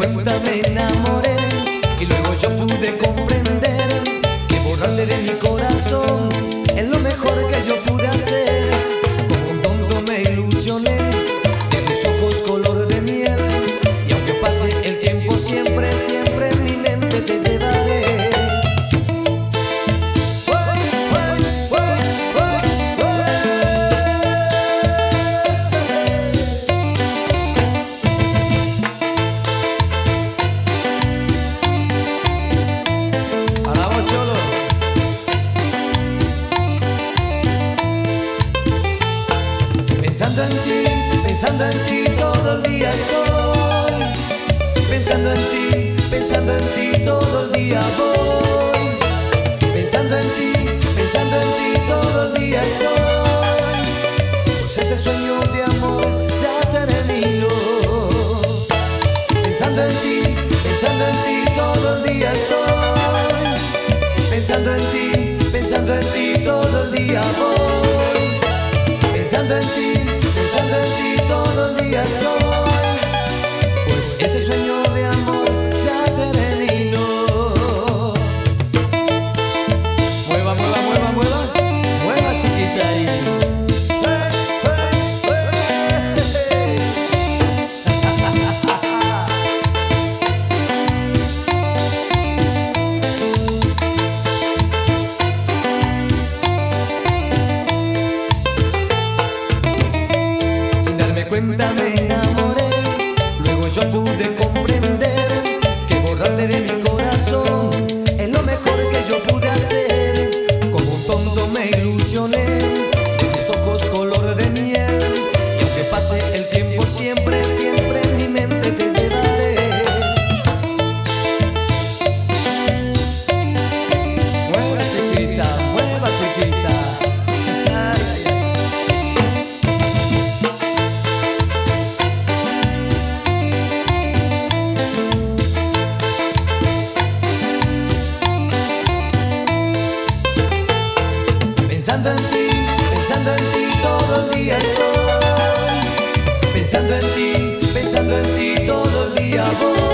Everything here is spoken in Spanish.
稳稳的飞。Pensando en ti, todo el día estoy. Pensando en ti, pensando en ti todo el día voy. Pensando en ti, pensando en ti todo el día estoy. Pues este sueño de cuenta me enamoré, luego yo pude Pensando en ti, pensando en ti todo el día estoy. Pensando en ti, pensando en ti todo el día voy.